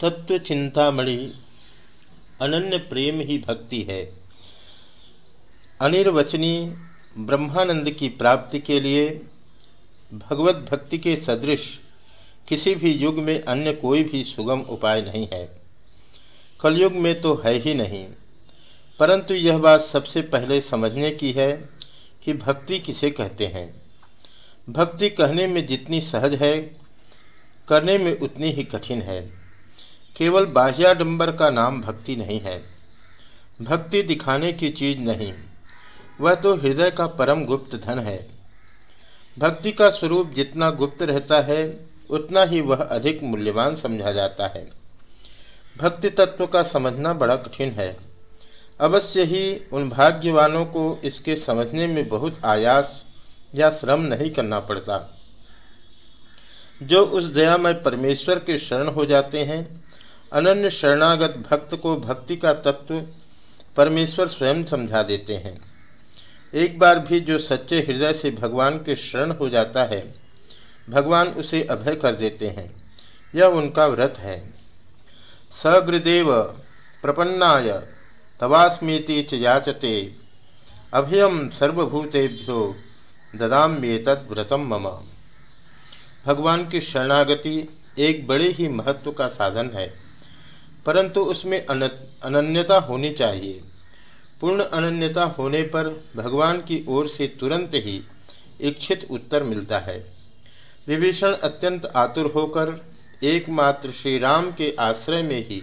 तत्व चिंतामणि अनन्य प्रेम ही भक्ति है। अनिर्वचनी ब्रह्मानंद की प्राप्ति के लिए भगवत भक्ति के सदृश किसी भी युग में अन्य कोई भी सुगम उपाय नहीं है। कलयुग में तो है ही नहीं, परंतु यह बात सबसे पहले समझने की है कि भक्ति किसे कहते हैं। भक्ति कहने में जितनी सहज है, करने में उतनी ही कठिन है। केवल बाह्याडंबर का नाम भक्ति नहीं है। भक्ति दिखाने की चीज़ नहीं। वह तो हृदय का परम गुप्त धन है। भक्ति का स्वरूप जितना गुप्त रहता है, उतना ही वह अधिक मूल्यवान समझा जाता है। भक्ति तत्व का समझना बड़ा कठिन है। अवश्य ही उन भाग्यवानों को इसके समझने में बहुत आयास या श्रम नहीं करना पड़ता। जो उस दयामय परमेश्वर के शरण हो जाते हैं अनन्य शरणागत भक्त को भक्ति का तत्व परमेश्वर स्वयं समझा देते हैं। एक बार भी जो सच्चे हृदय से भगवान के शरण हो जाता है, भगवान उसे अभय कर देते हैं। यह उनका व्रत है। सगृदेव प्रपन्नाय, तवास्मीति च याचते अभयम सर्वभूतेभ्यो ददाम्येतद व्रतम मम। भगवान की शरणागति एक बड़े ही महत्व का साधन है। परंतु उसमें अन अनन्यता होनी चाहिए। पूर्ण अनन्यता होने पर भगवान की ओर से तुरंत ही इच्छित उत्तर मिलता है। विभीषण अत्यंत आतुर होकर एकमात्र श्री राम के आश्रय में ही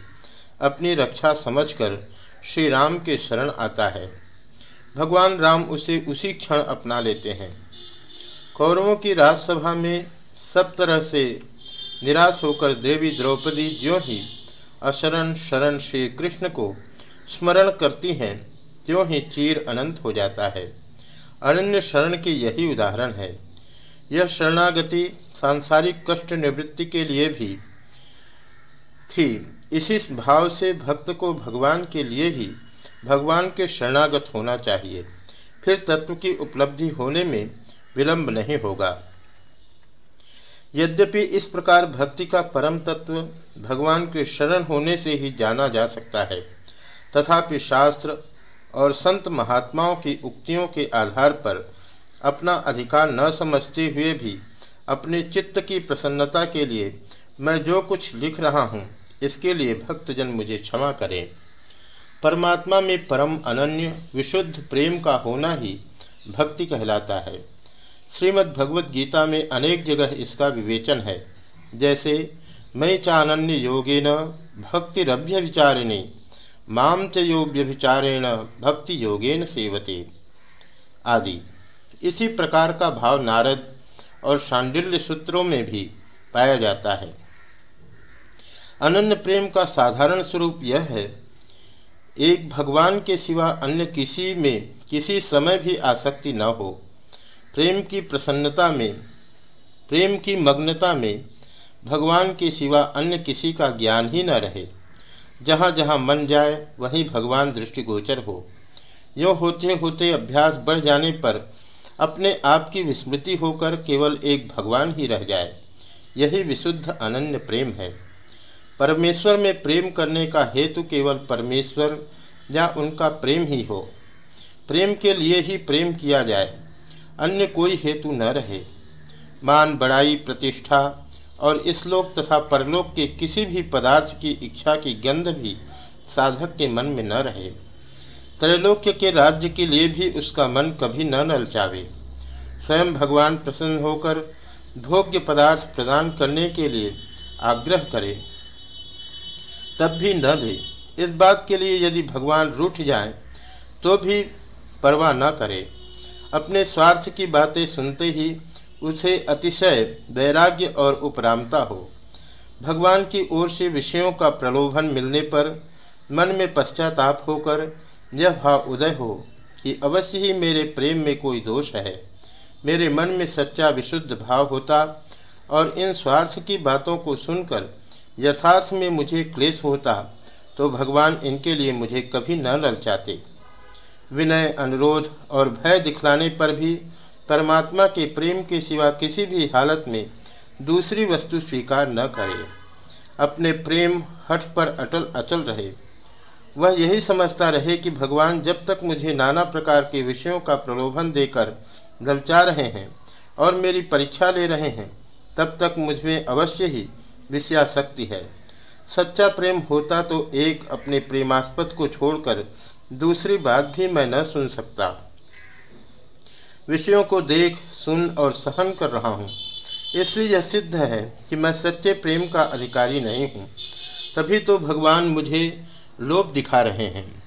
अपनी रक्षा समझकर श्री राम के शरण आता है। भगवान राम उसे उसी क्षण अपना लेते हैं। कौरवों की राजसभा में सब तरह से निराश होकर देवी द्रौपदी ज्यों ही अशरण शरण श्री कृष्ण को स्मरण करती हैं, त्यों ही चीर अनंत हो जाता है। अनन्य शरण की यही उदाहरण है। यह शरणागति सांसारिक कष्ट निवृत्ति के लिए भी थी। इसी भाव से भक्त को भगवान के लिए ही भगवान के शरणागत होना चाहिए। फिर तत्व की उपलब्धि होने में विलंब नहीं होगा। यद्यपि इस प्रकार भक्ति का परम तत्व भगवान के शरण होने से ही जाना जा सकता है। तथापि शास्त्र और संत महात्माओं की उक्तियों के आधार पर अपना अधिकार न समझते हुए भी अपने चित्त की प्रसन्नता के लिए मैं जो कुछ लिख रहा हूँ, इसके लिए भक्तजन मुझे क्षमा करें। परमात्मा में परम अनन्य, विशुद्ध प्रेम का होना ही भक्ति कहलाता है। श्रीमद् भगवत गीता में अनेक जगह इसका विवेचन है, जैसे मई चानन्य योगेन भक्तिरभ्य विचारिणी माम च योग्य विचारेण भक्ति योगेन सेवते। आदि। इसी प्रकार का भाव नारद और शांडिल्य सूत्रों में भी पाया जाता है। अनन्य प्रेम का साधारण स्वरूप यह है, एक भगवान के सिवा अन्य किसी में किसी समय भी आसक्ति न हो। प्रेम की प्रसन्नता में, प्रेम की मग्नता में भगवान के सिवा अन्य किसी का ज्ञान ही न रहे। जहाँ जहाँ मन जाए, वहीं भगवान दृष्टिगोचर हो। यो होते होते अभ्यास बढ़ जाने पर अपने आप की विस्मृति होकर केवल एक भगवान ही रह जाए। यही विशुद्ध अनन्य प्रेम है। परमेश्वर में प्रेम करने का हेतु केवल परमेश्वर या उनका प्रेम ही हो। प्रेम के लिए ही प्रेम किया जाए। अन्य कोई हेतु न रहे। मान, बड़ाई, प्रतिष्ठा और इसलोक तथा परलोक के किसी भी पदार्थ की इच्छा की गंध भी साधक के मन में न रहे। त्रैलोक्य के राज्य के लिए भी उसका मन कभी न नलचावे। स्वयं भगवान प्रसन्न होकर भोग्य पदार्थ प्रदान करने के लिए आग्रह करे, तब भी न दे इस बात के लिए यदि भगवान रूठ जाए तो भी परवाह न करे। अपने स्वार्थ की बातें सुनते ही उसे अतिशय वैराग्य और उपरामता हो। भगवान की ओर से विषयों का प्रलोभन मिलने पर मन में पश्चाताप होकर यह भाव उदय हो कि अवश्य ही मेरे प्रेम में कोई दोष है। मेरे मन में सच्चा विशुद्ध भाव होता और इन स्वार्थ की बातों को सुनकर यथार्थ में मुझे क्लेश होता तो भगवान इनके लिए मुझे कभी न ललचाते। विनय, अनुरोध और भय दिखलाने पर भी परमात्मा के प्रेम के सिवा किसी भी हालत में दूसरी वस्तु स्वीकार न करे। अपने प्रेम हठ पर अटल अचल रहे। वह यही समझता रहे कि भगवान जब तक मुझे नाना प्रकार के विषयों का प्रलोभन देकर ललचा रहे हैं और मेरी परीक्षा ले रहे हैं, तब तक मुझमें अवश्य ही विषयाशक्ति है। सच्चा प्रेम होता तो एक अपने प्रेमास्पद को छोड़कर दूसरी बात भी मैं न सुन सकता। विषयों को देख, सुन और सहन कर रहा हूँ। इससे यह सिद्ध है कि मैं सच्चे प्रेम का अधिकारी नहीं हूँ। तभी तो भगवान मुझे लोभ दिखा रहे हैं।